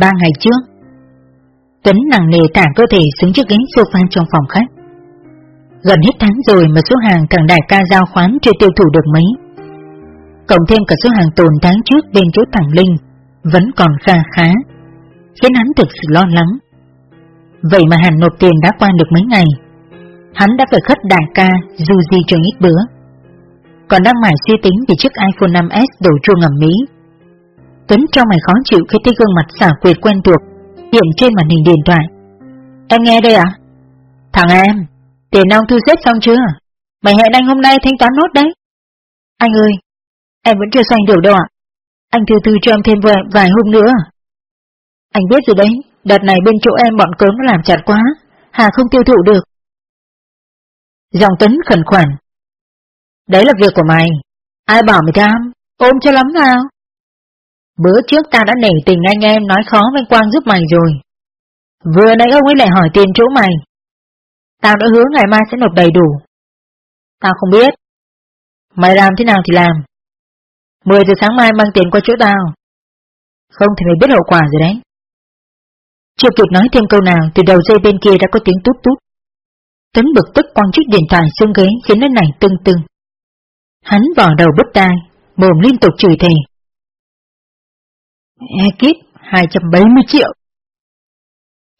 Ba ngày trước, Tuấn nặng nề tả cơ thể xuống chiếc ghế sofa trong phòng khách. Gần hết tháng rồi mà số hàng thằng đại ca giao khoán chưa tiêu thụ được mấy. Cộng thêm cả số hàng tồn tháng trước bên chỗ thằng Linh Vẫn còn kha khá, Khiến hắn thực sự lo lắng. Vậy mà hắn nộp tiền đã qua được mấy ngày, Hắn đã phải khất đại ca dù gì cho ít bữa. Còn đang mải suy tính về chiếc iPhone 5s đổ chua ngầm Mỹ Tuấn cho mày khó chịu khi thấy gương mặt xả quyệt quen thuộc Hiện trên màn hình điện thoại. Em nghe đây à? Thằng em, tiền ông thu xếp xong chưa? Mày hẹn anh hôm nay thanh toán nốt đấy. Anh ơi, em vẫn chưa xoay được đâu ạ. Anh từ từ cho em thêm vài, vài hôm nữa. Anh biết rồi đấy Đợt này bên chỗ em bọn cớm nó làm chặt quá Hà không tiêu thụ được. Dòng Tuấn khẩn khoản. Đấy là việc của mày. Ai bảo mày tham, Ôm cho lắm nào. Bữa trước ta đã nể tình anh em nói khó với Quang giúp mày rồi. Vừa nãy ông ấy lại hỏi tiền chỗ mày. Tao đã hứa ngày mai sẽ nộp đầy đủ. Tao không biết. Mày làm thế nào thì làm. 10 giờ sáng mai mang tiền qua chỗ tao. Không thì mày biết hậu quả rồi đấy. Chưa kịp nói thêm câu nào từ đầu dây bên kia đã có tiếng tút tút. Tấn bực tức quăng chiếc điện thoại xuống ghế khiến nó nảy tưng tưng. Hắn vò đầu bứt tai, mồm liên tục chửi thề. Ekip 270 triệu.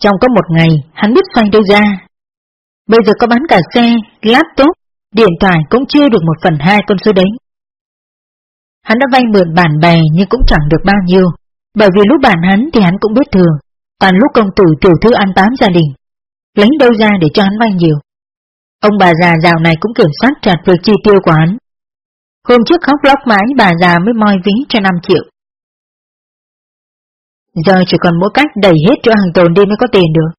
Trong có một ngày, hắn biết xoay đâu ra. Bây giờ có bán cả xe, laptop, điện thoại cũng chưa được một phần hai con số đấy. Hắn đã vay mượn bạn bè nhưng cũng chẳng được bao nhiêu, bởi vì lúc bạn hắn thì hắn cũng biết thường, Toàn lúc công tử tiểu thư ăn bám gia đình. Lấy đâu ra để cho hắn vay nhiều. Ông bà già dạo này cũng kiểm soát chặt việc chi tiêu của hắn. Hôm trước khóc lóc mãi bà già mới moi ví cho 5 triệu. Giờ chỉ còn mỗi cách đẩy hết chỗ hàng tồn đi mới có tiền được.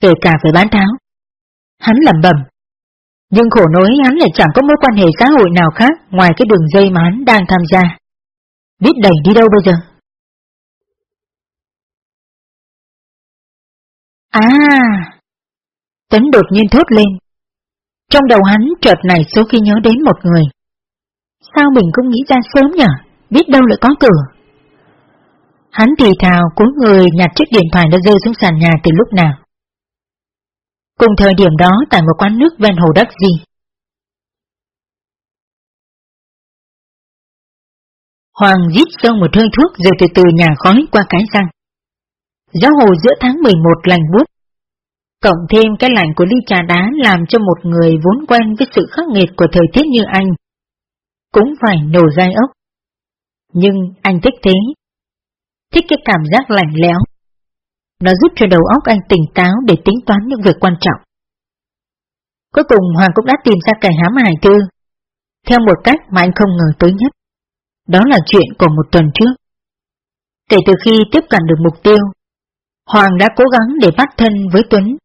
Kể cả phải bán tháo. Hắn lẩm bẩm. Nhưng khổ nỗi, hắn lại chẳng có mối quan hệ xã hội nào khác ngoài cái đường dây mà hắn đang tham gia. Biết đẩy đi đâu bây giờ? À! Tấn đột nhiên thốt lên. Trong đầu hắn chợt này số khi nhớ đến một người. Sao mình không nghĩ ra sớm nhỉ? Biết đâu lại có cửa. Hắn thì thào cúi người nhặt chiếc điện thoại đã rơi xuống sàn nhà từ lúc nào. Cùng thời điểm đó, tại một quán nước ven hồ đất gì. Hoàng rít sâu một hơi thuốc rồi từ từ nhà khói qua cái răng. Gió hồ giữa tháng 11 lành buốt. Cộng thêm cái lạnh của ly trà đá làm cho một người vốn quen với sự khắc nghiệt của thời tiết như anh. Cũng phải nổ gai ốc. Nhưng anh thích thế thích cái cảm giác lạnh lẽo. Nó giúp cho đầu óc anh tỉnh táo để tính toán những việc quan trọng. Cuối cùng Hoàng cũng đã tìm ra kẻ hám hại thư theo một cách mà anh không ngờ tới nhất. Đó là chuyện của một tuần trước. Kể từ khi tiếp cận được mục tiêu, Hoàng đã cố gắng để bắt thân với Tuấn.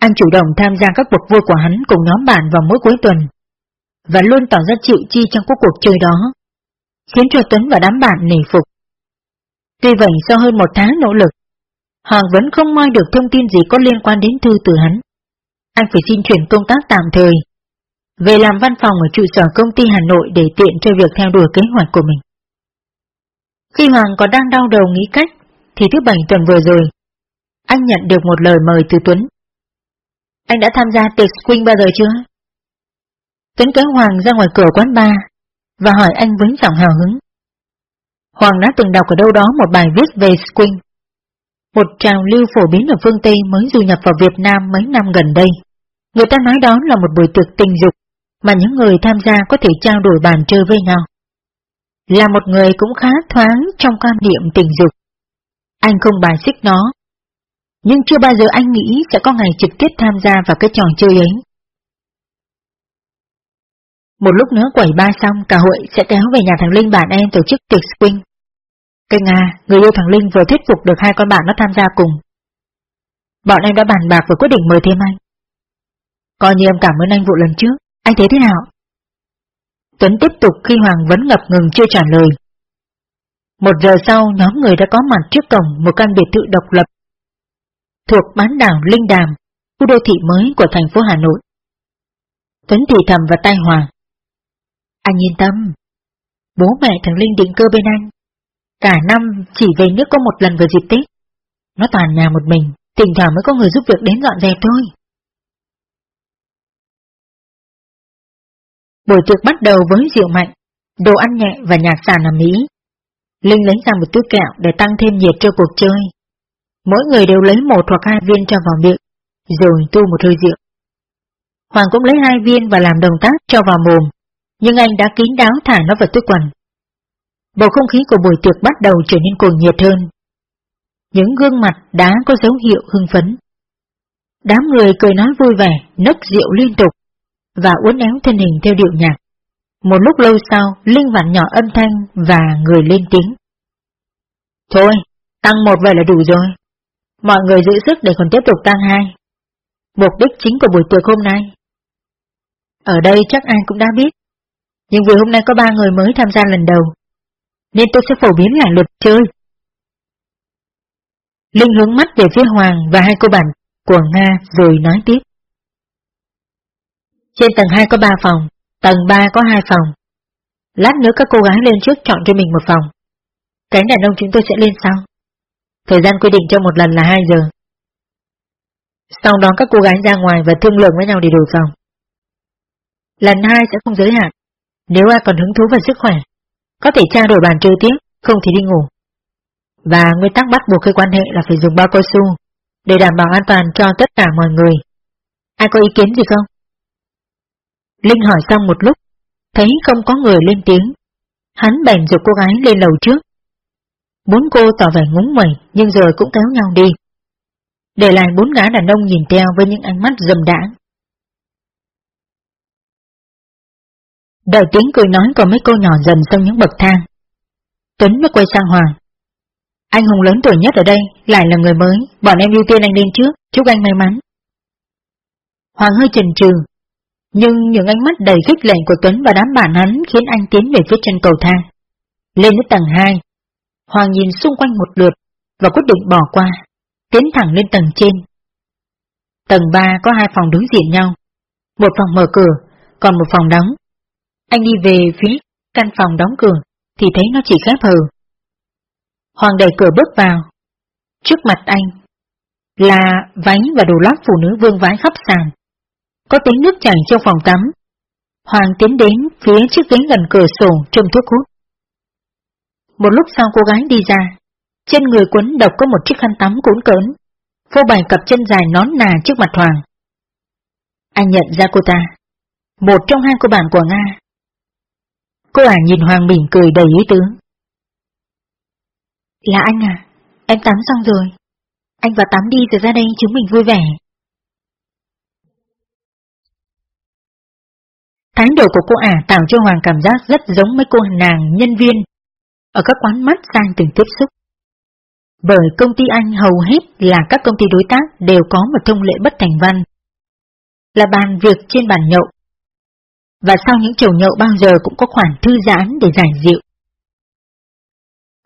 Anh chủ động tham gia các cuộc vui của hắn cùng nhóm bạn vào mỗi cuối tuần, và luôn tỏ ra chịu chi trong các cuộc chơi đó, khiến cho Tuấn và đám bạn nể phục. Tuy vậy sau hơn một tháng nỗ lực, Hoàng vẫn không moi được thông tin gì có liên quan đến thư từ hắn. Anh phải xin chuyển công tác tạm thời, về làm văn phòng ở trụ sở công ty Hà Nội để tiện cho việc theo đuổi kế hoạch của mình. Khi Hoàng còn đang đau đầu nghĩ cách, thì thứ bảy tuần vừa rồi, anh nhận được một lời mời từ Tuấn. Anh đã tham gia tiệc swing bao giờ chưa? Tuấn kéo Hoàng ra ngoài cửa quán bar và hỏi anh với giọng hào hứng. Hoàng đã từng đọc ở đâu đó một bài viết về swing. Một trào lưu phổ biến ở phương Tây mới du nhập vào Việt Nam mấy năm gần đây. Người ta nói đó là một buổi tiệc tình dục mà những người tham gia có thể trao đổi bàn chơi với nhau. Là một người cũng khá thoáng trong quan niệm tình dục. Anh không bài xích nó. Nhưng chưa bao giờ anh nghĩ sẽ có ngày trực tiếp tham gia vào cái trò chơi ấy. Một lúc nữa quẩy ba xong, cả hội sẽ kéo về nhà thằng Linh bạn em tổ chức tiệc swing. Cây Nga, người yêu thằng Linh vừa thuyết phục được hai con bạn nó tham gia cùng. Bọn em đã bàn bạc và quyết định mời thêm anh. Coi như em cảm ơn anh vụ lần trước, anh thấy thế nào? Tuấn tiếp tục khi Hoàng vẫn ngập ngừng chưa trả lời. Một giờ sau, nhóm người đã có mặt trước cổng một căn biệt thự độc lập thuộc bán đảo Linh Đàm, khu đô thị mới của thành phố Hà Nội. Tuấn thì thầm vào tai Hoàng. Anh yên tâm. Bố mẹ thằng Linh định cơ bên anh. Cả năm chỉ về nước có một lần vào dịp Tết. Nó toàn nhà một mình, thỉnh thoảng mới có người giúp việc đến dọn dẹp thôi. Buổi tiệc bắt đầu với rượu mạnh, đồ ăn nhẹ và nhạc sàn ở Mỹ. Linh lấy ra một túi kẹo để tăng thêm nhiệt cho cuộc chơi. Mỗi người đều lấy một hoặc hai viên cho vào miệng, rồi tu một hơi rượu. Hoàng cũng lấy hai viên và làm động tác cho vào mồm, nhưng anh đã kín đáo thả nó vào túi quần. Bầu không khí của buổi tiệc bắt đầu trở nên cuồng nhiệt hơn. Những gương mặt đã có dấu hiệu hưng phấn. Đám người cười nói vui vẻ, nấc rượu liên tục, và uốn éo thân hình theo điệu nhạc. Một lúc lâu sau, Linh vặn nhỏ âm thanh và người lên tiếng. Thôi, tăng một vậy là đủ rồi. Mọi người giữ sức để còn tiếp tục tăng hai. Mục đích chính của buổi tiệc hôm nay. Ở đây chắc ai cũng đã biết. Nhưng vì hôm nay có ba người mới tham gia lần đầu, nên tôi sẽ phổ biến lại luật chơi. Linh hướng mắt về phía Hoàng và hai cô bạn của Nga rồi nói tiếp. Trên tầng 2 có 3 phòng, tầng 3 có 2 phòng. Lát nữa các cô gái lên trước chọn cho mình một phòng. Cánh đàn ông chúng tôi sẽ lên sau. Thời gian quy định cho một lần là 2 giờ. Sau đó các cô gái ra ngoài và thương lượng với nhau để đổi phòng. Lần 2 sẽ không giới hạn. Nếu ai còn hứng thú và sức khỏe, có thể trao đổi bàn chơi tiếp, không thì đi ngủ. Và nguyên tắc bắt buộc khi quan hệ là phải dùng bao cao su, để đảm bảo an toàn cho tất cả mọi người. Ai có ý kiến gì không? Linh hỏi xong một lúc, thấy không có người lên tiếng. Hắn bèn dục cô gái lên lầu trước. Bốn cô tỏ vẻ ngúng mẩy nhưng rồi cũng kéo nhau đi. Để lại bốn gã đàn ông nhìn theo với những ánh mắt dầm đãng. Đợi tiếng cười nói của mấy cô nhỏ dần sau những bậc thang. Tuấn mới quay sang Hoàng. Anh hùng lớn tuổi nhất ở đây, lại là người mới, bọn em ưu tiên anh lên trước, chúc anh may mắn. Hoàng hơi chần chừ, nhưng những ánh mắt đầy khích lệ của Tuấn và đám bạn hắn khiến anh tiến về phía chân cầu thang. Lên đến tầng 2, Hoàng nhìn xung quanh một lượt và quyết định bỏ qua, tiến thẳng lên tầng trên. Tầng 3 có hai phòng đối diện nhau, một phòng mở cửa, còn một phòng đóng. Anh đi về phía căn phòng đóng cửa thì thấy nó chỉ khép hờ. Hoàng đẩy cửa bước vào. Trước mặt anh là váy và đồ lót phụ nữ vương vãi khắp sàn. Có tiếng nước chảy trong phòng tắm. Hoàng tiến đến phía chiếc ghế gần cửa sổ trông thuốc hút. Một lúc sau cô gái đi ra, trên người quấn độc có một chiếc khăn tắm cuốn cỡn, phô bày cặp chân dài nón nà trước mặt Hoàng. Anh nhận ra cô ta, một trong hai cô bạn của Nga. Cô ả nhìn Hoàng mỉm cười đầy ý tứ. Là anh à, em tắm xong rồi. Anh vào tắm đi rồi ra đây chúng mình vui vẻ. Thái độ của cô ả tạo cho Hoàng cảm giác rất giống mấy cô nàng nhân viên ở các quán mắt sang từng tiếp xúc. Bởi công ty anh hầu hết là các công ty đối tác đều có một thông lệ bất thành văn. Là bàn việc trên bàn nhậu. Và sau những chầu nhậu bao giờ cũng có khoản thư giãn để giải dịu.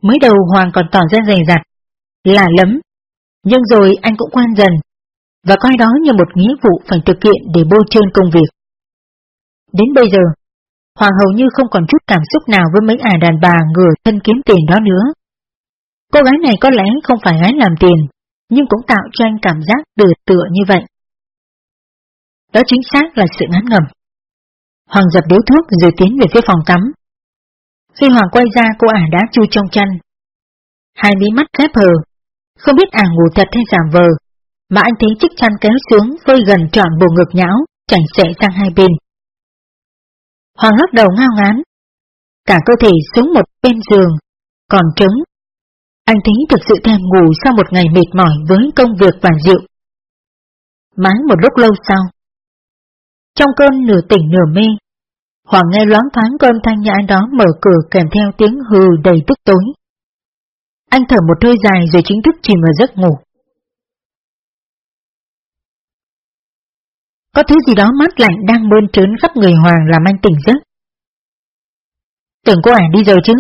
Mới đầu Hoàng còn tỏ ra dày dặt, là lắm, nhưng rồi anh cũng quen dần, và coi đó như một nghĩa vụ phải thực hiện để bôi trơn công việc. Đến bây giờ, Hoàng hầu như không còn chút cảm xúc nào với mấy ả đàn bà ngửa thân kiếm tiền đó nữa. Cô gái này có lẽ không phải gái làm tiền, nhưng cũng tạo cho anh cảm giác tựa tựa như vậy. Đó chính xác là sự ngán ngầm. Hoàng dập điếu thuốc rồi tiến về phía phòng tắm. Khi Hoàng quay ra cô ả đã chui trong chăn. Hai mí mắt khép hờ, không biết ả ngủ thật hay giảm vờ, mà anh thấy chiếc chăn kéo xuống vơi gần trọn bộ ngực nhão, chảy xệ sang hai bên. Hoàng lắc đầu ngao ngán. Cả cơ thể xuống một bên giường, còn trứng. Anh thấy thực sự thèm ngủ sau một ngày mệt mỏi với công việc và rượu. Mãi một lúc lâu sau. Trong cơn nửa tỉnh nửa mê, Hoàng nghe loáng thoáng cơn thanh nhã đó mở cửa kèm theo tiếng hừ đầy tức tối. Anh thở một hơi dài rồi chính thức chìm vào giấc ngủ. Có thứ gì đó mát lạnh đang bơn trớn khắp người Hoàng làm anh tỉnh giấc. Tưởng cô ả đi rồi chứ.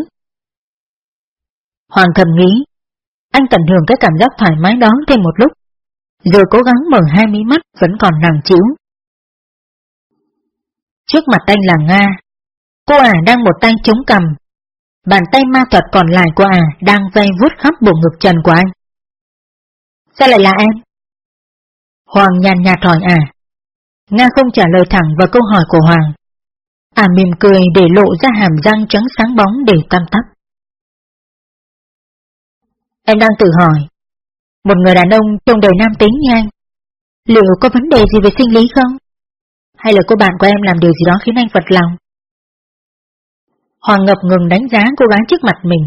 Hoàng thầm nghĩ, anh tận hưởng cái cảm giác thoải mái đó thêm một lúc, rồi cố gắng mở hai mí mắt vẫn còn nặng chịu. Trước mặt anh là Nga, cô ả đang một tay chống cầm, bàn tay ma thuật còn lại của ả đang vây vuốt khắp bộ ngực trần của anh. Sao lại là em? Hoàng nhàn nhạt hỏi à. Nga không trả lời thẳng vào câu hỏi của Hoàng. À mỉm cười để lộ ra hàm răng trắng sáng bóng để tăm tắp. Em đang tự hỏi, một người đàn ông trông đầy nam tính như anh, liệu có vấn đề gì về sinh lý không? Hay là cô bạn của em làm điều gì đó khiến anh phật lòng? Hoàng ngập ngừng đánh giá cô gái trước mặt mình.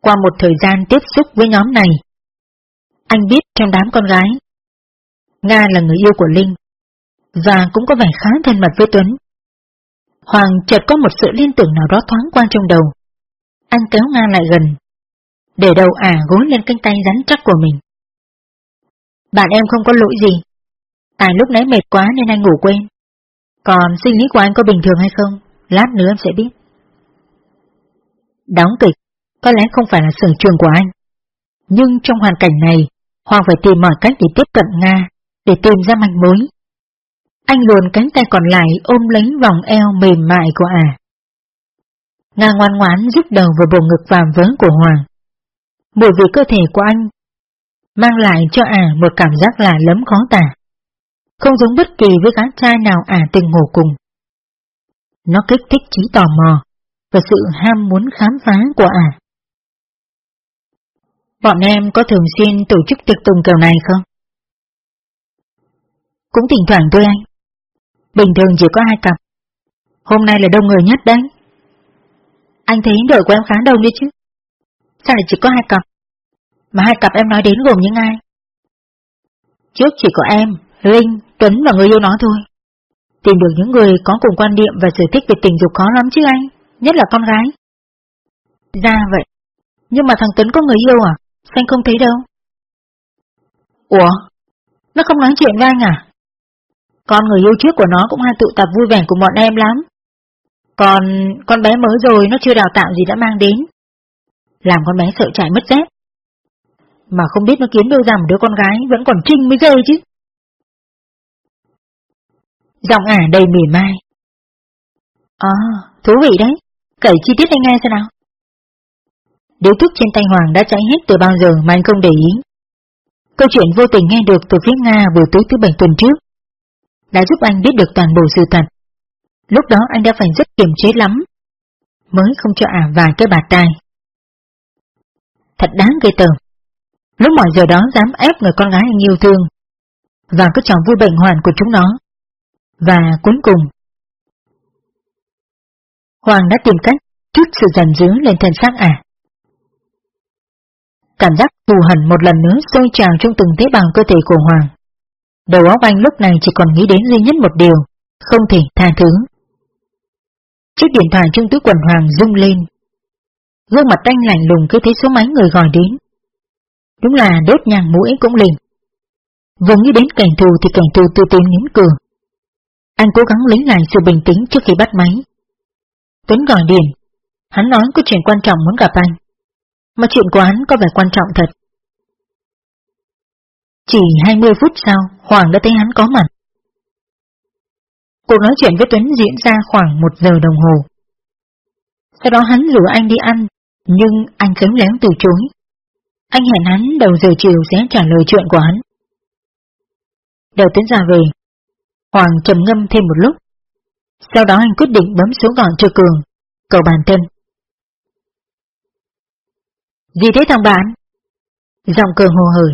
Qua một thời gian tiếp xúc với nhóm này, anh biết trong đám con gái, Nga là người yêu của Linh, và cũng có vẻ khá thân mật với Tuấn. Hoàng chợt có một sự liên tưởng nào đó thoáng qua trong đầu. Anh kéo Nga lại gần, để đầu ả gối lên cánh tay rắn chắc của mình. Bạn em không có lỗi gì. Tại lúc nãy mệt quá nên anh ngủ quên. Còn sinh lý của anh có bình thường hay không? Lát nữa em sẽ biết. Đóng kịch, có lẽ không phải là sở trường của anh. Nhưng trong hoàn cảnh này, Hoàng phải tìm mọi cách để tiếp cận Nga, để tìm ra manh mối. Anh luồn cánh tay còn lại ôm lấy vòng eo mềm mại của ả. Nga ngoan ngoãn rút đầu vào bộ ngực vàm vớn của Hoàng. Mùi vị cơ thể của anh mang lại cho ả một cảm giác là lấm khó tả. Không giống bất kỳ với gã trai nào ả từng ngủ cùng. Nó kích thích trí tò mò và sự ham muốn khám phá của ả. Bọn em có thường xuyên tổ chức tiệc tùng kiểu này không? Cũng thỉnh thoảng thôi anh. Bình thường chỉ có hai cặp. Hôm nay là đông người nhất đấy. Anh thấy đội của em khá đông đi chứ. Sao lại chỉ có hai cặp? Mà hai cặp em nói đến gồm những ai? Trước chỉ có em, Linh, Tuấn và người yêu nó thôi. Tìm được những người có cùng quan điểm và sở thích về tình dục khó lắm chứ anh, nhất là con gái. Ra vậy, nhưng mà thằng Tuấn có người yêu à? Sao anh không thấy đâu? Ủa? Nó không nói chuyện với anh à? Con người yêu trước của nó cũng hay tụ tập vui vẻ cùng bọn em lắm. Còn con bé mới rồi nó chưa đào tạo gì đã mang đến. Làm con bé sợ chạy mất dép. Mà không biết nó kiếm đâu ra một đứa con gái vẫn còn trinh mới ghê chứ. Giọng ả đầy mỉa mai. À, thú vị đấy. Kể chi tiết anh nghe xem nào. Điếu thuốc trên tay Hoàng đã cháy hết từ bao giờ mà anh không để ý. Câu chuyện vô tình nghe được từ phía Nga buổi tối thứ bảy tuần trước đã giúp anh biết được toàn bộ sự thật. Lúc đó anh đã phải rất kiềm chế lắm, mới không cho ả vài cái bạt tai. Thật đáng gây tởm. Lúc mọi giờ đó dám ép người con gái anh yêu thương, và cái trò vui bệnh hoàn của chúng nó. Và cuối cùng, Hoàng đã tìm cách trước sự giận dữ lên thân xác ả. Cảm giác thù hận một lần nữa sôi trào trong từng tế bào cơ thể của Hoàng. Đầu óc anh lúc này chỉ còn nghĩ đến duy nhất một điều, không thể tha thứ. Chiếc điện thoại trong túi quần Hoàng rung lên. Gương mặt anh lạnh lùng cứ thấy số máy người gọi đến. Đúng là đốt nhang mũi cũng liền. Vừa nghĩ đến kẻ thù thì kẻ thù từ từ nhấn cửa. Anh cố gắng lấy lại sự bình tĩnh trước khi bắt máy. Tuấn gọi điện. Hắn nói có chuyện quan trọng muốn gặp anh. Mà chuyện của hắn có vẻ quan trọng thật. Chỉ 20 phút sau, Hoàng đã thấy hắn có mặt. Cuộc nói chuyện với Tuấn diễn ra khoảng một giờ đồng hồ. Sau đó hắn rủ anh đi ăn, nhưng anh khéo léo từ chối. Anh hẹn hắn đầu giờ chiều sẽ trả lời chuyện của hắn. Đầu Tuấn ra về, Hoàng trầm ngâm thêm một lúc. Sau đó anh quyết định bấm số gọi cho Cường, cầu bàn thân. Gì thế thằng bạn? Giọng Cường hồ hởi.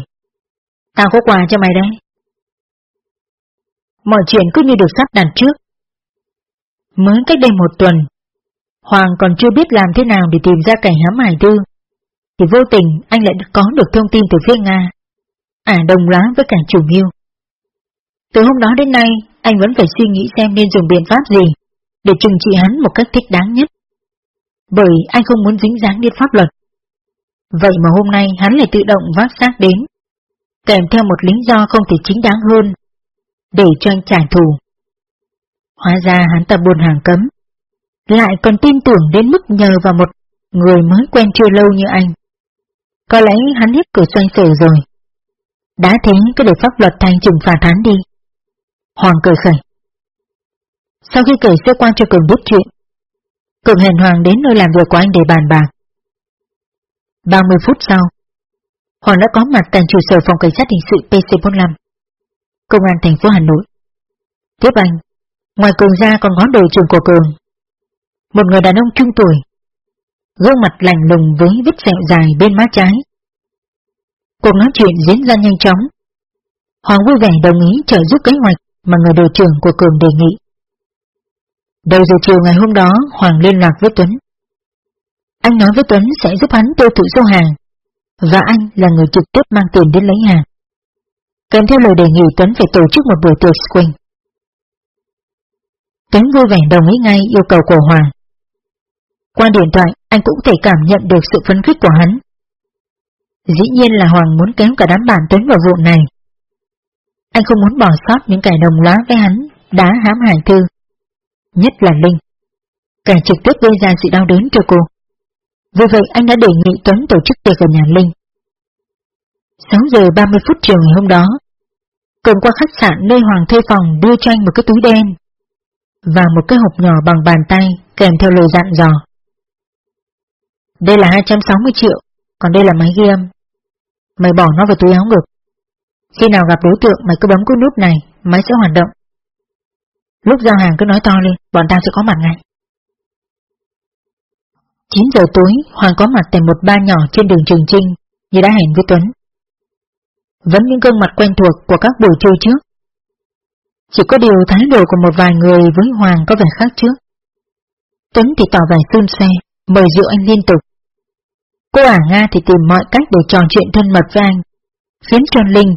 Tao có quà cho mày đấy. Mọi chuyện cứ như được sắp đặt trước. Mới cách đây một tuần, Hoàng còn chưa biết làm thế nào để tìm ra cảnh hám hải tư, thì vô tình anh lại có được thông tin từ phía Nga. Ả à, đồng lá với cả chủ mưu. Từ hôm đó đến nay, anh vẫn phải suy nghĩ xem nên dùng biện pháp gì để trừng trị hắn một cách thích đáng nhất. Bởi anh không muốn dính dáng đến pháp luật. Vậy mà hôm nay hắn lại tự động vác xác đến kèm theo một lý do không thể chính đáng hơn, để cho anh trả thù. Hóa ra hắn ta buôn hàng cấm, lại còn tin tưởng đến mức nhờ vào một người mới quen chưa lâu như anh. Có lẽ hắn hết cửa xoay sở rồi. Đã thế cứ để pháp luật thay trừng phạt hắn đi. Hoàng cười khẩy. Sau khi kể sơ quan cho Cường biết chuyện, Cường hẹn Hoàng đến nơi làm việc của anh để bàn bạc. 30 phút sau, Hoàng đã có mặt tại trụ sở phòng cảnh sát hình sự PC45, công an thành phố Hà Nội. Tiếp anh, ngoài cường ra còn có đội trưởng của cường. Một người đàn ông trung tuổi, gương mặt lành lùng với vết sẹo dài bên má trái. Cuộc nói chuyện diễn ra nhanh chóng. Hoàng vui vẻ đồng ý trợ giúp kế hoạch mà người đội trưởng của cường đề nghị. Đầu giờ chiều ngày hôm đó, Hoàng liên lạc với Tuấn. Anh nói với Tuấn sẽ giúp hắn tiêu thụ số hàng, và anh là người trực tiếp mang tiền đến lấy hàng. Kèm theo lời đề nghị Tuấn phải tổ chức một buổi tiệc swing. Tuấn vui vẻ đồng ý ngay yêu cầu của Hoàng. Qua điện thoại, anh cũng thể cảm nhận được sự phấn khích của hắn. Dĩ nhiên là Hoàng muốn kéo cả đám bạn Tuấn vào vụ này. Anh không muốn bỏ sót những kẻ đồng lá với hắn, đã hãm hại Thư. Nhất là Linh. Kẻ trực tiếp gây ra sự đau đớn cho cô. Vì vậy anh đã đề nghị Tuấn tổ chức tiệc ở nhà Linh. 6 giờ 30 phút chiều ngày hôm đó, Cường qua khách sạn nơi Hoàng thuê phòng đưa cho anh một cái túi đen và một cái hộp nhỏ bằng bàn tay kèm theo lời dặn dò. Đây là 260 triệu, còn đây là máy ghi âm. Mày bỏ nó vào túi áo ngực. Khi nào gặp đối tượng mày cứ bấm cái nút này, máy sẽ hoạt động. Lúc giao hàng cứ nói to lên, bọn ta sẽ có mặt ngay. 9 giờ tối, Hoàng có mặt tại một ba nhỏ trên đường Trường Trinh, như đã hẹn với Tuấn. Vẫn những gương mặt quen thuộc của các buổi chơi trước. Chỉ có điều thái độ của một vài người với Hoàng có vẻ khác trước. Tuấn thì tỏ vẻ xôn xe, mời rượu anh liên tục. Cô ả Nga thì tìm mọi cách để trò chuyện thân mật với anh, khiến cho Linh,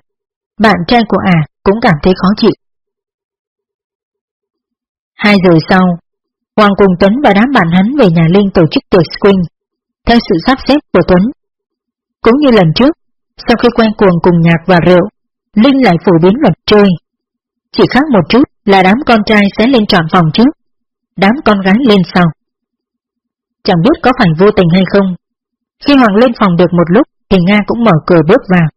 bạn trai của ả, cũng cảm thấy khó chịu. Hai giờ sau, Hoàng cùng Tuấn và đám bạn hắn về nhà Linh tổ chức tiệc swing, theo sự sắp xếp của Tuấn. Cũng như lần trước, sau khi quen cuồng cùng nhạc và rượu, Linh lại phổ biến luật chơi. Chỉ khác một chút là đám con trai sẽ lên trọn phòng trước, đám con gái lên sau. Chẳng biết có phải vô tình hay không, khi Hoàng lên phòng được một lúc thì Nga cũng mở cửa bước vào.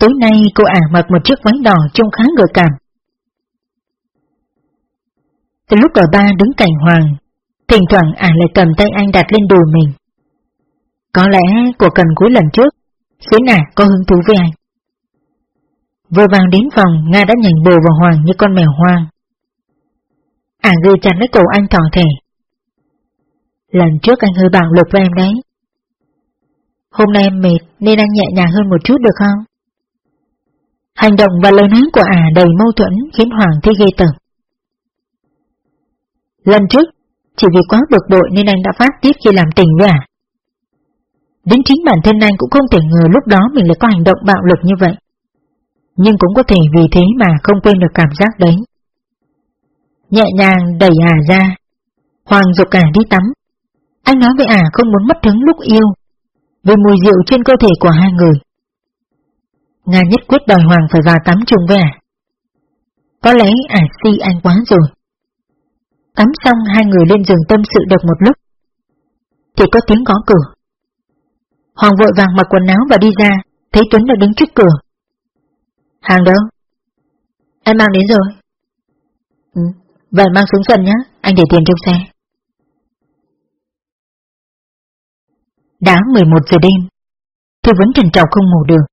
Tối nay cô ả mặc một chiếc váy đỏ trông khá gợi cảm. Từ lúc ở ba đứng cạnh Hoàng, thỉnh thoảng ả lại cầm tay anh đặt lên đùi mình. Có lẽ cuộc cần cuối lần trước khiến ả có hứng thú với anh. Vừa vào đến phòng, Nga đã nhảy bồ vào Hoàng như con mèo hoang. Ả ghi chặt lấy cổ anh thỏ thể. Lần trước anh hơi bạo lực với em đấy. Hôm nay em mệt nên anh nhẹ nhàng hơn một chút được không? Hành động và lời nói của ả đầy mâu thuẫn khiến Hoàng thấy ghê tởm. Lần trước, chỉ vì quá bực bội nên anh đã phát tiết khi làm tình với ả. Đến chính bản thân anh cũng không thể ngờ lúc đó mình lại có hành động bạo lực như vậy. Nhưng cũng có thể vì thế mà không quên được cảm giác đấy. Nhẹ nhàng đẩy ả ra. Hoàng dục ả đi tắm. Anh nói với ả không muốn mất hứng lúc yêu. Vì mùi rượu trên cơ thể của hai người. Nga nhất quyết đòi Hoàng phải vào tắm chung với ả. Có lẽ ả si anh quá rồi. Tắm xong hai người lên giường tâm sự được một lúc. Thì có tiếng gõ cửa. Hoàng vội vàng mặc quần áo và đi ra, thấy Tuấn đã đứng trước cửa. Hàng đâu? Em mang đến rồi. Ừ, vậy mang xuống sân nhé, anh để tiền trong xe. Đã 11 giờ đêm, Thư vẫn trần trọc không ngủ được.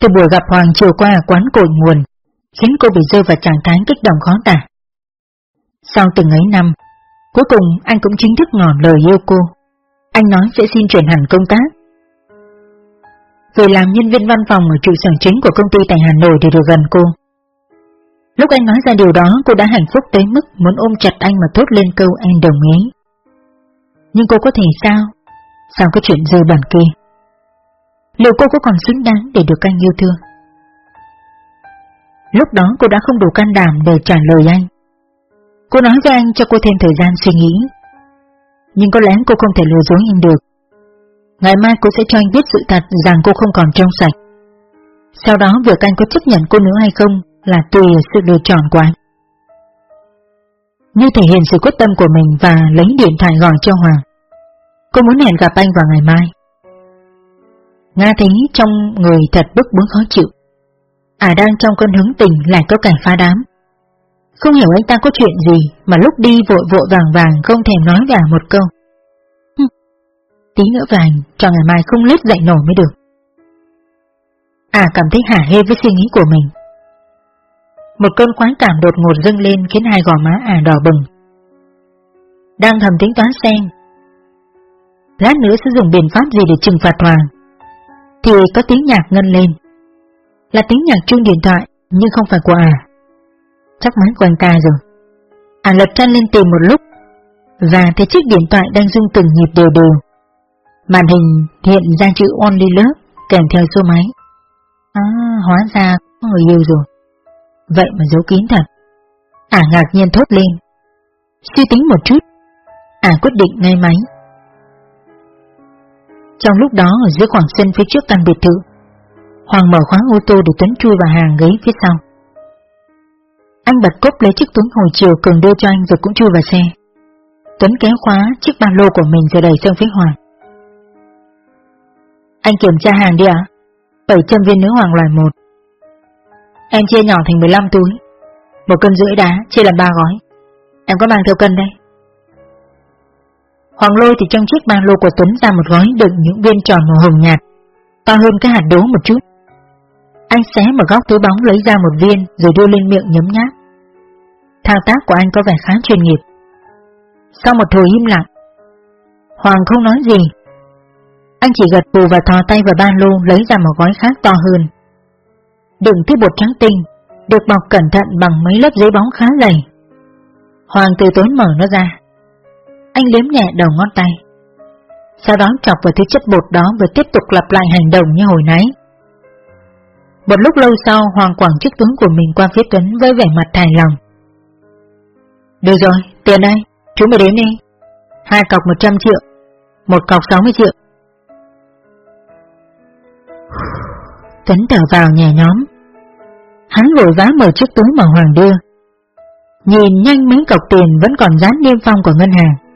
Từ buổi gặp Hoàng chiều qua ở quán cội nguồn, khiến cô bị rơi vào trạng thái kích động khó tả. Sau từng ấy năm, cuối cùng anh cũng chính thức ngỏ lời yêu cô. Anh nói sẽ xin chuyển hẳn công tác. rồi làm nhân viên văn phòng ở trụ sở chính của công ty tại Hà Nội để được gần cô. Lúc anh nói ra điều đó cô đã hạnh phúc tới mức muốn ôm chặt anh mà thốt lên câu anh đồng ý. Nhưng cô có thể sao? Sao cái chuyện dơ bản kia? Liệu cô có còn xứng đáng để được anh yêu thương? Lúc đó cô đã không đủ can đảm để trả lời anh. Cô nói với anh cho cô thêm thời gian suy nghĩ. Nhưng có lẽ cô không thể lừa dối anh được. Ngày mai cô sẽ cho anh biết sự thật rằng cô không còn trong sạch. Sau đó việc anh có chấp nhận cô nữa hay không là tùy sự lựa chọn của anh. Như thể hiện sự quyết tâm của mình và lấy điện thoại gọi cho Hoàng. Cô muốn hẹn gặp anh vào ngày mai. Nga thấy trong người thật bức bối khó chịu. À đang trong cơn hứng tình lại có cảnh phá đám. Không hiểu anh ta có chuyện gì mà lúc đi vội vội vàng vàng không thèm nói với một câu. Tí nữa vàng, cho ngày mai không lết dậy nổi mới được. À cảm thấy hả hê với suy nghĩ của mình. Một cơn khoái cảm đột ngột dâng lên khiến hai gò má à đỏ bừng. Đang thầm tính toán xem. Lát nữa sẽ dùng biện pháp gì để trừng phạt Hoàng. Thì có tiếng nhạc ngân lên. Là tiếng nhạc chuông điện thoại, nhưng không phải của à. Chắc máy của anh ta rồi. À lật chân lên tìm một lúc, và thấy chiếc điện thoại đang rung từng nhịp đều đều. Màn hình hiện ra chữ Only Love kèm theo số máy. À, hóa ra có người yêu rồi. Vậy mà giấu kín thật. À ngạc nhiên thốt lên. Suy tính một chút, à quyết định ngay máy. Trong lúc đó ở dưới khoảng sân phía trước căn biệt thự, Hoàng mở khóa ô tô để Tuấn chui vào hàng ghế phía sau. Anh bật cốp lấy chiếc túi hồi chiều cường đưa cho anh rồi cũng chui vào xe. Tuấn kéo khóa chiếc ba lô của mình rồi đẩy sang phía Hoàng. Anh kiểm tra hàng đi ạ. À? 700 viên nữ hoàng loại 1. Em chia nhỏ thành 15 túi. Một cân rưỡi đá chia làm ba gói. Em có mang theo cân đây. Hoàng lôi thì trong chiếc ba lô của Tuấn ra một gói đựng những viên tròn màu hồng nhạt, to hơn cái hạt đố một chút. Anh xé một góc túi bóng lấy ra một viên rồi đưa lên miệng nhấm nháp. Thao tác của anh có vẻ khá chuyên nghiệp. Sau một thời im lặng, Hoàng không nói gì. Anh chỉ gật đầu và thò tay vào ba lô lấy ra một gói khác to hơn. Đựng thứ bột trắng tinh, được bọc cẩn thận bằng mấy lớp giấy bóng khá dày. Hoàng từ tốn mở nó ra. Anh liếm nhẹ đầu ngón tay. Sau đó chọc vào thứ chất bột đó và tiếp tục lặp lại hành động như hồi nãy. Một lúc lâu sau Hoàng quảng chiếc tướng của mình qua phía Tuấn với vẻ mặt hài lòng. Được rồi, tiền đây, chú mày đếm đi. Hai cọc 100 triệu, một cọc 60 triệu. Tuấn thở vào nhẹ nhóm. Hắn vội vã mở chiếc túi mà Hoàng đưa. Nhìn nhanh mấy cọc tiền vẫn còn dán niêm phong của ngân hàng.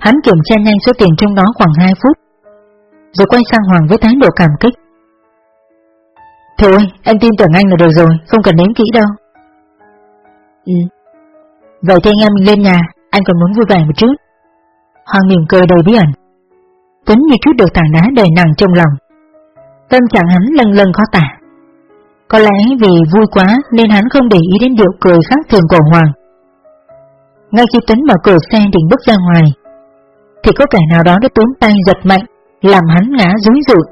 Hắn kiểm tra nhanh số tiền trong đó khoảng 2 phút. Rồi quay sang Hoàng với thái độ cảm kích. Thôi, em tin tưởng anh là được rồi, không cần đếm kỹ đâu. Ừ. Vậy thì anh em mình lên nhà, anh còn muốn vui vẻ một chút. Hoàng mỉm cười đầy bí ẩn. Tuấn như chút được tảng đá đầy nặng trong lòng. Tâm trạng hắn lâng lâng khó tả. Có lẽ vì vui quá nên hắn không để ý đến điệu cười khác thường của Hoàng. Ngay khi Tuấn mở cửa xe định bước ra ngoài, thì có kẻ nào đó đã túm tay giật mạnh, làm hắn ngã rúi rụi.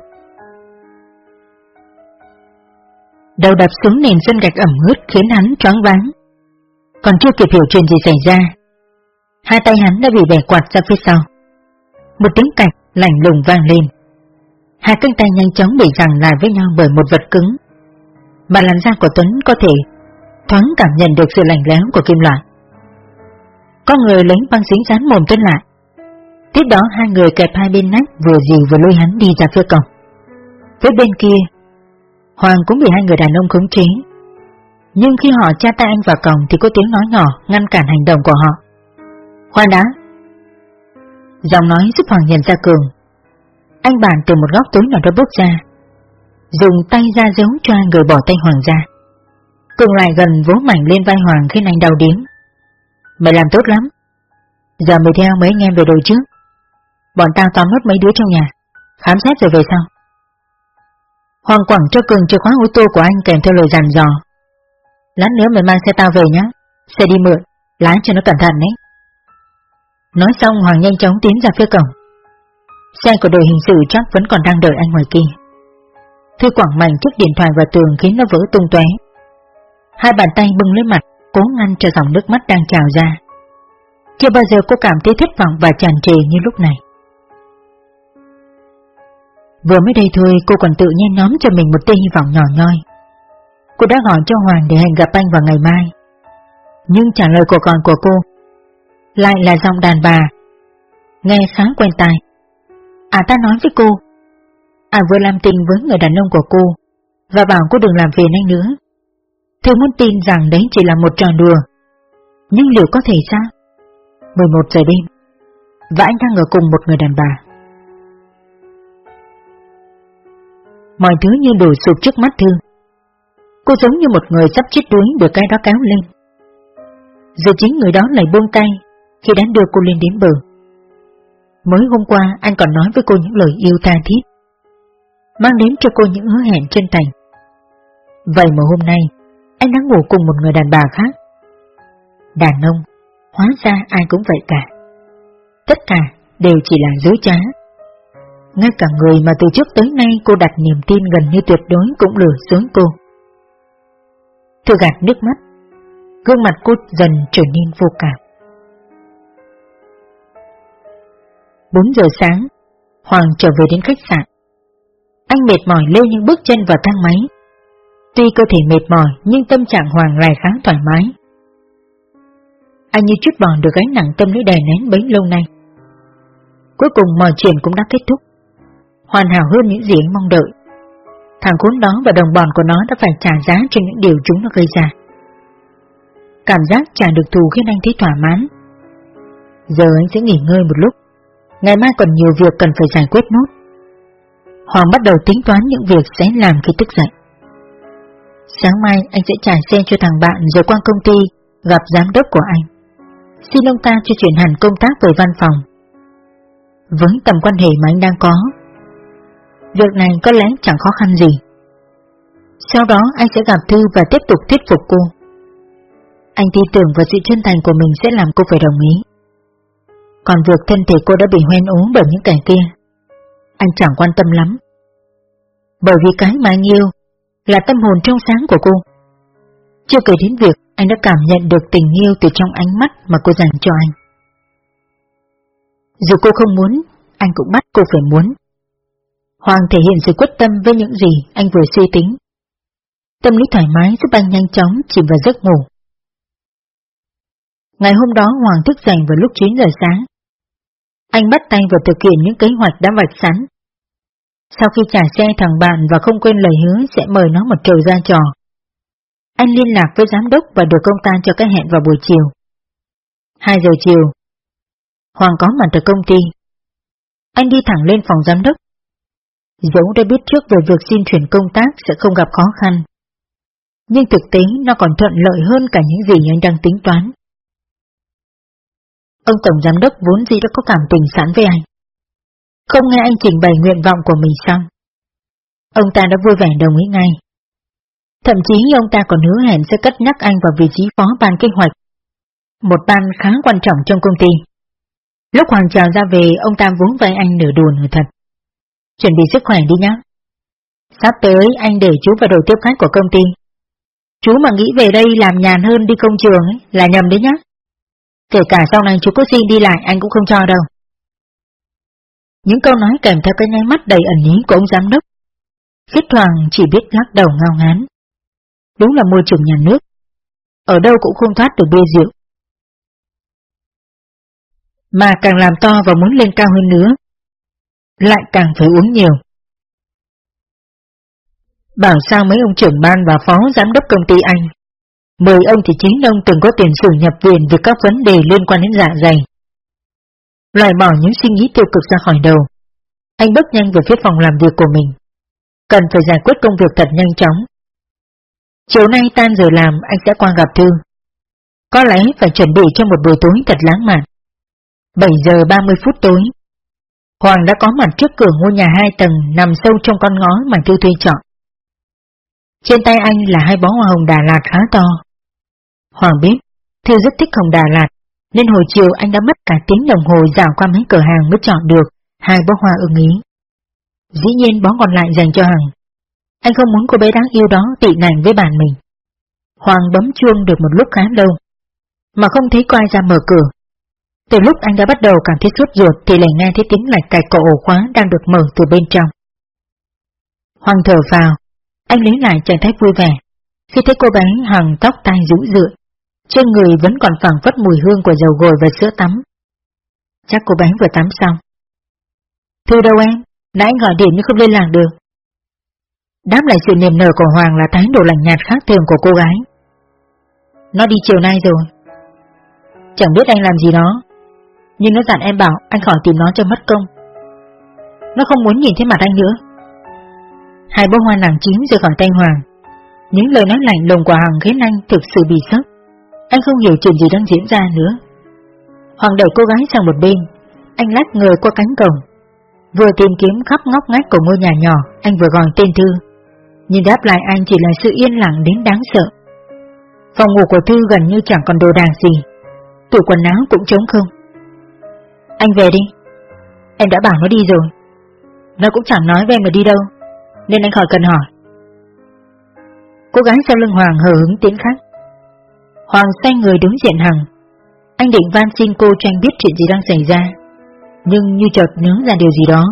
Đầu đập xuống nền sân gạch ẩm ướt khiến hắn choáng váng. Còn chưa kịp hiểu chuyện gì xảy ra, hai tay hắn đã bị bẻ quạt ra phía sau. Một tiếng cạch lạnh lùng vang lên. Hai cánh tay nhanh chóng bị giằng lại với nhau bởi một vật cứng. Mà làn da của Tuấn có thể thoáng cảm nhận được sự lạnh lẽo của kim loại. Có người lấy băng dính dán mồm Tuấn lại. Tiếp đó hai người kẹp hai bên nách vừa dìu vừa lôi hắn đi ra phía cổng. Phía bên kia, Hoàng cũng bị hai người đàn ông khống chế. Nhưng khi họ cha tay anh vào cổng thì có tiếng nói nhỏ ngăn cản hành động của họ. Khoan đã! Giọng nói giúp Hoàng nhận ra Cường. Anh bàn từ một góc tối nào đó bước ra, dùng tay ra giấu cho hai người bỏ tay Hoàng ra. Cường lại gần vỗ mảnh lên vai Hoàng khi anh đau điếng. Mày làm tốt lắm. Giờ mày theo mấy anh em về đồi trước. Bọn tao tóm nốt mấy đứa trong nhà, khám xét rồi về sau. Hoàng quẳng cho Cường chìa khóa ô tô của anh kèm theo lời dặn dò. Lát nữa mày mang xe tao về nhá, xe đi mượn, lái cho nó cẩn thận đấy. Nói xong Hoàng nhanh chóng tiến ra phía cổng. Xe của đội hình sự chắc vẫn còn đang đợi anh ngoài kia. Thư quảng mạnh chiếc điện thoại vào tường khiến nó vỡ tung tóe. Hai bàn tay bưng lấy mặt, cố ngăn cho dòng nước mắt đang trào ra. Chưa bao giờ cô cảm thấy thất vọng và tràn trề như lúc này. Vừa mới đây thôi, cô còn tự nhiên nhóm cho mình một tia hy vọng nhỏ nhoi. Cô đã gọi cho Hoàng để hẹn gặp anh vào ngày mai. Nhưng trả lời của còn của cô lại là giọng đàn bà. Nghe khá quen tai. À ta nói với cô. À vừa làm tình với người đàn ông của cô và bảo cô đừng làm phiền anh nữa. Thư muốn tin rằng đấy chỉ là một trò đùa. Nhưng liệu có thể sao? 11 giờ đêm và anh đang ở cùng một người đàn bà. Mọi thứ như đổ sụp trước mắt Thư. Cô giống như một người sắp chết đuối được cái đó kéo lên. Giờ chính người đó lại buông tay khi đã đưa cô lên đến bờ. Mới hôm qua anh còn nói với cô những lời yêu tha thiết. mang đến cho cô những hứa hẹn chân thành. Vậy mà hôm nay, anh đã ngủ cùng một người đàn bà khác. Đàn ông, hóa ra ai cũng vậy cả. Tất cả đều chỉ là dối trá. Ngay cả người mà từ trước tới nay cô đặt niềm tin gần như tuyệt đối cũng lừa dối cô. Thư gạt nước mắt, gương mặt cô dần trở nên vô cảm. 4 giờ sáng, Hoàng trở về đến khách sạn. Anh mệt mỏi leo những bước chân vào thang máy. Tuy cơ thể mệt mỏi nhưng tâm trạng Hoàng lại khá thoải mái. Anh như chút bỏ được gánh nặng tâm lý đè nén bấy lâu nay. Cuối cùng mọi chuyện cũng đã kết thúc. Hoàn hảo hơn những gì anh mong đợi. Thằng khốn đó và đồng bọn của nó đã phải trả giá cho những điều chúng nó gây ra. Cảm giác trả được thù khiến anh thấy thỏa mãn. Giờ anh sẽ nghỉ ngơi một lúc. Ngày mai còn nhiều việc cần phải giải quyết nốt. Hoàng bắt đầu tính toán những việc sẽ làm khi thức dậy. Sáng mai anh sẽ trả xe cho thằng bạn rồi qua công ty gặp giám đốc của anh. Xin ông ta cho chuyển hẳn công tác về văn phòng. Với tầm quan hệ mà anh đang có, việc này có lẽ chẳng khó khăn gì. Sau đó anh sẽ gặp Thư và tiếp tục thuyết phục cô. Anh tin tưởng vào sự chân thành của mình sẽ làm cô phải đồng ý. Còn việc thân thể cô đã bị hoen ố bởi những kẻ kia, anh chẳng quan tâm lắm. Bởi vì cái mà anh yêu là tâm hồn trong sáng của cô. Chưa kể đến việc anh đã cảm nhận được tình yêu từ trong ánh mắt mà cô dành cho anh. Dù cô không muốn, anh cũng bắt cô phải muốn. Hoàng thể hiện sự quyết tâm với những gì anh vừa suy tính. Tâm lý thoải mái giúp anh nhanh chóng chìm vào giấc ngủ. Ngày hôm đó Hoàng thức dậy vào lúc 9 giờ sáng. Anh bắt tay vào thực hiện những kế hoạch đã vạch sẵn. Sau khi trả xe thằng bạn và không quên lời hứa sẽ mời nó một trầu ra trò. Anh liên lạc với giám đốc và được công ta cho cái hẹn vào buổi chiều. 2 giờ chiều, Hoàng có mặt ở công ty. Anh đi thẳng lên phòng giám đốc. Dẫu đã biết trước về việc xin chuyển công tác sẽ không gặp khó khăn. Nhưng thực tế nó còn thuận lợi hơn cả những gì anh đang tính toán. Ông Tổng Giám đốc vốn dĩ đã có cảm tình sẵn với anh. Không nghe anh trình bày nguyện vọng của mình xong. Ông ta đã vui vẻ đồng ý ngay. Thậm chí ông ta còn hứa hẹn sẽ cất nhắc anh vào vị trí phó ban kế hoạch. Một ban khá quan trọng trong công ty. Lúc Hoàng trào ra về, ông ta vốn vai anh nửa đùa nửa thật. Chuẩn bị sức khỏe đi nhá. Sắp tới anh để chú vào đội tiếp khách của công ty. Chú mà nghĩ về đây làm nhàn hơn đi công trường ấy, là nhầm đấy nhá. Kể cả sau này chú có xin đi lại anh cũng không cho đâu. Những câu nói kèm theo cái nháy mắt đầy ẩn ý của ông giám đốc. Khiết Hoàng chỉ biết lắc đầu ngao ngán. Đúng là môi trường nhà nước. Ở đâu cũng không thoát được bia rượu. Mà càng làm to và muốn lên cao hơn nữa, lại càng phải uống nhiều. Bảo sao mấy ông trưởng ban và phó giám đốc công ty anh mời ông thì chính ông từng có tiền sử nhập viện vì các vấn đề liên quan đến dạ dày. Loại bỏ những suy nghĩ tiêu cực ra khỏi đầu. Anh bước nhanh về phía phòng làm việc của mình. Cần phải giải quyết công việc thật nhanh chóng. Chiều nay tan giờ làm, anh sẽ qua gặp Thư. Có lẽ phải chuẩn bị cho một buổi tối thật lãng mạn. 7 giờ 30 phút tối. Hoàng đã có mặt trước cửa ngôi nhà hai tầng nằm sâu trong con ngõ mà Thư thuê chọn. Trên tay anh là hai bó hoa hồng Đà Lạt khá to. Hoàng biết, Thư rất thích hồng Đà Lạt, nên hồi chiều anh đã mất cả tiếng đồng hồ dạo qua mấy cửa hàng mới chọn được hai bó hoa ưng ý. Dĩ nhiên bó còn lại dành cho Hằng. Anh không muốn cô bé đáng yêu đó tị nành với bạn mình. Hoàng bấm chuông được một lúc khá lâu, mà không thấy có ai ra mở cửa. Từ lúc anh đã bắt đầu cảm thấy suốt ruột thì lại nghe thấy tiếng lạch cài cổ ổ khóa đang được mở từ bên trong. Hoàng thở vào, anh lấy lại trạng thái vui vẻ, khi thấy cô bé Hằng tóc tai rũ rượi, trên người vẫn còn phảng phất mùi hương của dầu gội và sữa tắm. Chắc cô bé vừa tắm xong. Thư đâu em, nãy gọi điện nhưng không liên lạc được. Đáp lại sự niềm nở của Hoàng là thái độ lạnh nhạt khác thường của cô gái. Nó đi chiều nay rồi. Chẳng biết anh làm gì đó, nhưng nó dặn em bảo anh khỏi tìm nó cho mất công. Nó không muốn nhìn thấy mặt anh nữa. Hai bông hoa nàng chín rời khỏi tay Hoàng. Những lời nói lạnh lùng của Hằng khiến anh thực sự bị sốc. Anh không hiểu chuyện gì đang diễn ra nữa. Hoàng đẩy cô gái sang một bên, anh lách người qua cánh cổng. Vừa tìm kiếm khắp ngóc ngách của ngôi nhà nhỏ, anh vừa gọi tên Thư. Nhưng đáp lại anh chỉ là sự yên lặng đến đáng sợ. Phòng ngủ của Thư gần như chẳng còn đồ đạc gì. Tủ quần áo cũng trống không. Anh về đi. Em đã bảo nó đi rồi. Nó cũng chẳng nói với em mà đi đâu, nên anh khỏi cần hỏi. Cô gái sau lưng Hoàng hờ hứng tiến khách. Hoàng xoay người đứng diện Hằng. Anh định van xin cô cho anh biết chuyện gì đang xảy ra. Nhưng như chợt nhớ ra điều gì đó.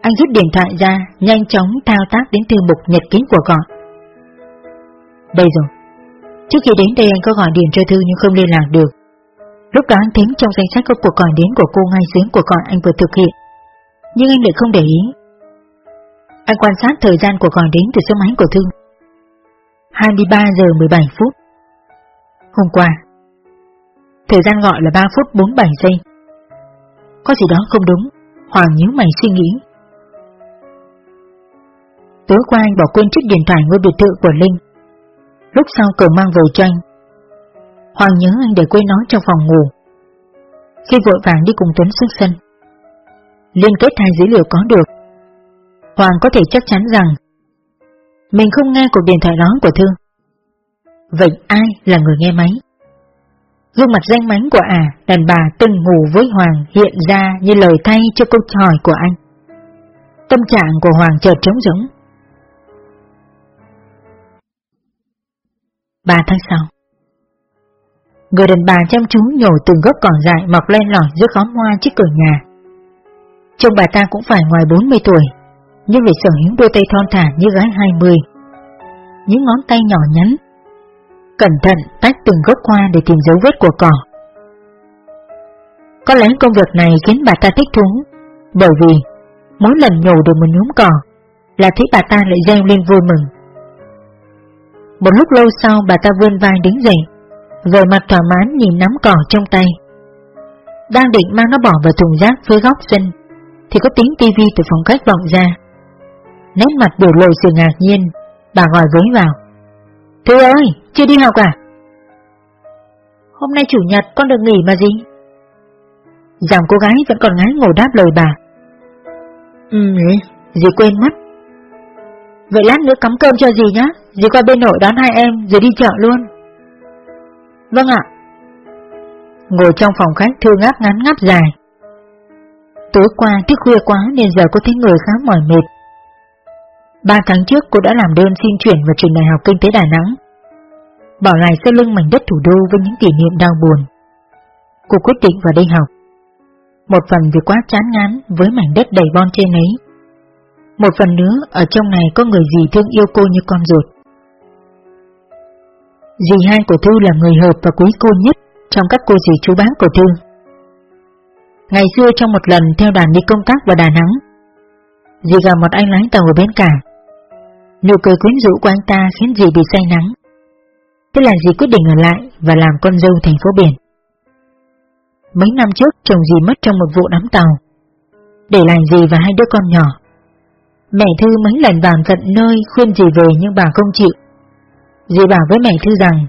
Anh rút điện thoại ra, nhanh chóng thao tác đến thư mục nhật ký của gọi. Đây rồi. Trước khi đến đây anh có gọi điện cho Thư nhưng không liên lạc được. Lúc đó anh tính trong danh sách có cuộc gọi đến của cô ngay dưới cuộc gọi anh vừa thực hiện. Nhưng anh lại không để ý. Anh quan sát thời gian của gọi đến từ số máy của Thư. 23 giờ 17 phút. Hôm qua, thời gian gọi là 3 phút 47 giây. Có gì đó không đúng, Hoàng nhíu mày suy nghĩ. Tối qua anh bỏ quên chiếc điện thoại ngôi biệt thự của Linh. Lúc sau cầu mang về cho anh. Hoàng nhớ anh để quên nó trong phòng ngủ. Khi vội vàng đi cùng Tuấn xuất sân. Liên kết hai dữ liệu có được. Hoàng có thể chắc chắn rằng mình không nghe cuộc điện thoại đó của Thư. Vậy ai là người nghe máy? Gương mặt danh mánh của ả, đàn bà từng ngủ với Hoàng hiện ra như lời thay cho câu hỏi của anh. Tâm trạng của Hoàng chợt trống rỗng. Ba tháng sau Người đàn bà chăm chú nhổ từng gốc cỏ dại mọc lên lỏi giữa khóm hoa trước cửa nhà. Trông bà ta cũng phải ngoài 40 tuổi, nhưng lại sở hữu đôi tay thon thả như gái 20. Những ngón tay nhỏ nhắn, cẩn thận tách từng gốc hoa để tìm dấu vết của cỏ. Có lẽ công việc này khiến bà ta thích thú, bởi vì mỗi lần nhổ được một nhúm cỏ là thấy bà ta lại reo lên vui mừng. Một lúc lâu sau bà ta vươn vai đứng dậy, về mặt thỏa mãn nhìn nắm cỏ trong tay. Đang định mang nó bỏ vào thùng rác phía góc sân, thì có tiếng tivi từ phòng khách vọng ra. Nét mặt biểu lộ sự ngạc nhiên, bà gọi với vào. Thư ơi, chưa đi học à? Hôm nay chủ nhật con được nghỉ mà gì? Giọng cô gái vẫn còn ngái ngồi đáp lời bà. Ừ, dì quên mất. Vậy lát nữa cắm cơm cho dì nhá, dì qua bên nội đón hai em rồi đi chợ luôn. Vâng ạ. Ngồi trong phòng khách thư ngáp ngắn ngáp dài. Tối qua thức khuya quá nên giờ cô thấy người khá mỏi mệt. Ba tháng trước cô đã làm đơn xin chuyển vào trường đại học kinh tế Đà Nẵng. Bỏ lại sau lưng mảnh đất thủ đô với những kỷ niệm đau buồn. Cô quyết định vào đây học. Một phần vì quá chán ngán với mảnh đất đầy bon trên ấy. Một phần nữa, ở trong này có người gì thương yêu cô như con ruột. Dì hai của Thư là người hợp và quý cô nhất trong các cô dì chú bác của Thư. Ngày xưa trong một lần theo đoàn đi công tác vào Đà Nẵng, dì gặp một anh lái tàu ở bên cảng. Nụ cười quyến rũ của anh ta khiến dì bị say nắng. Thế là dì quyết định ở lại và làm con dâu thành phố biển. Mấy năm trước chồng dì mất trong một vụ đám tàu, để lại dì và hai đứa con nhỏ. Mẹ Thư mấy lần bàn tận nơi khuyên dì về nhưng bà không chịu. Dì bảo với mẹ Thư rằng,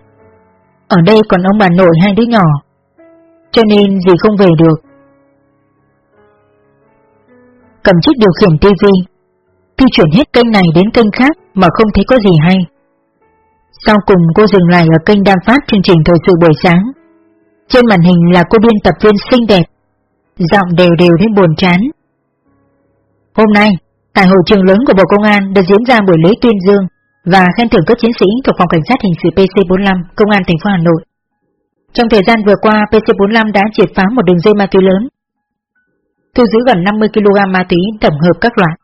ở đây còn ông bà nội hai đứa nhỏ, cho nên dì không về được. Cầm chiếc điều khiển tivi, Thư chuyển hết kênh này đến kênh khác mà không thấy có gì hay. Sau cùng cô dừng lại ở kênh đang phát chương trình thời sự buổi sáng. Trên màn hình là cô biên tập viên xinh đẹp, giọng đều đều đến buồn chán. Hôm nay, tại hội trường lớn của Bộ Công an đã diễn ra buổi lễ tuyên dương và khen thưởng các chiến sĩ thuộc phòng cảnh sát hình sự PC45 Công an thành phố Hà Nội. Trong thời gian vừa qua, PC45 đã triệt phá một đường dây ma túy lớn, thu giữ gần 50 kg ma túy tổng hợp các loại.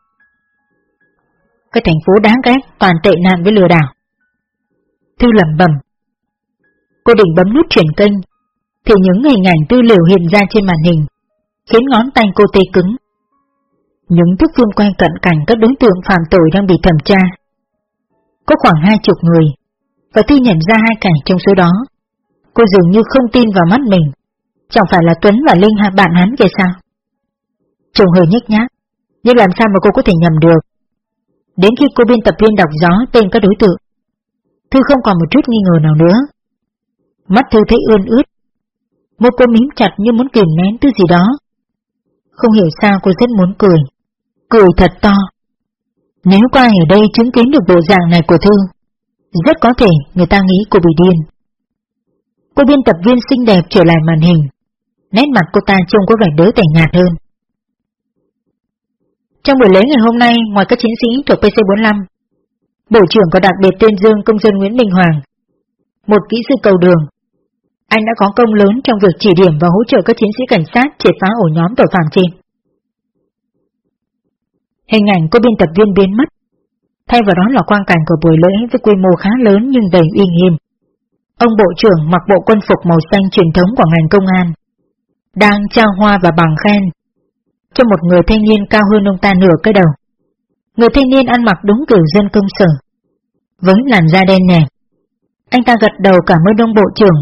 Cái thành phố đáng ghét toàn tệ nạn với lừa đảo. Thư lẩm bẩm. Cô định bấm nút chuyển kênh, thì những hình ảnh tư liệu hiện ra trên màn hình, khiến ngón tay cô tê cứng. Những thước phim quay cận cảnh các đối tượng phạm tội đang bị thẩm tra. Có khoảng hai chục người, và thi nhận ra hai cảnh trong số đó. Cô dường như không tin vào mắt mình, chẳng phải là Tuấn và Linh hạ bạn hắn kìa sao? Trông hơi nhếch nhác, nhưng làm sao mà cô có thể nhầm được? Đến khi cô biên tập viên đọc gió tên các đối tượng, Thư không còn một chút nghi ngờ nào nữa. Mắt Thư thấy ươn ướt, một cô mím chặt như muốn kìm nén thứ gì đó. Không hiểu sao cô rất muốn cười, cười thật to. Nếu có ai ở đây chứng kiến được bộ dạng này của Thư, rất có thể người ta nghĩ cô bị điên. Cô biên tập viên xinh đẹp trở lại màn hình, nét mặt cô ta trông có vẻ đỡ tẻ nhạt hơn. Trong buổi lễ ngày hôm nay, ngoài các chiến sĩ thuộc PC45, Bộ trưởng có đặc biệt tên dương công dân Nguyễn Minh Hoàng, một kỹ sư cầu đường. Anh đã có công lớn trong việc chỉ điểm và hỗ trợ các chiến sĩ cảnh sát triệt phá ổ nhóm tội phạm trên. Hình ảnh của biên tập viên biến mất, thay vào đó là quang cảnh của buổi lễ với quy mô khá lớn nhưng đầy uy nghiêm. Ông Bộ trưởng mặc bộ quân phục màu xanh truyền thống của ngành công an, đang trao hoa và bằng khen cho một người thanh niên cao hơn ông ta nửa cái đầu. Người thanh niên ăn mặc đúng kiểu dân công sở, với làn da đen nè Anh ta gật đầu cảm ơn ông bộ trưởng,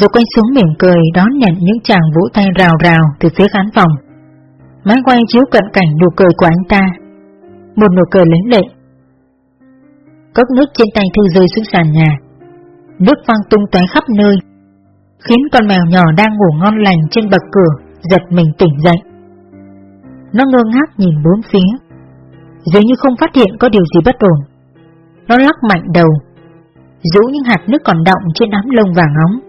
rồi quay xuống mỉm cười đón nhận những chàng vũ tay rào rào từ phía khán phòng. Máy quay chiếu cận cảnh nụ cười của anh ta, một nụ cười lớn lệ. Cốc nước trên tay Thư rơi xuống sàn nhà, nước văng tung tóe khắp nơi, khiến con mèo nhỏ đang ngủ ngon lành trên bậc cửa giật mình tỉnh dậy. Nó ngơ ngác nhìn bốn phía, dường như không phát hiện có điều gì bất ổn. Nó lắc mạnh đầu, rũ những hạt nước còn động trên đám lông vàng óng.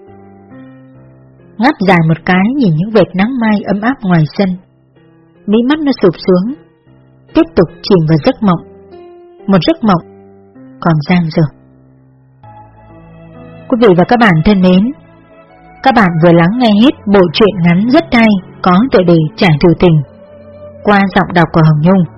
Ngáp dài một cái nhìn những vệt nắng mai ấm áp ngoài sân. Mí mắt nó sụp xuống, tiếp tục chìm vào giấc mộng. Một giấc mộng còn giang dở. Quý vị và các bạn thân mến, các bạn vừa lắng nghe hết bộ truyện ngắn rất hay có tựa đề Trải thử tình qua giọng đọc của Hồng Nhung.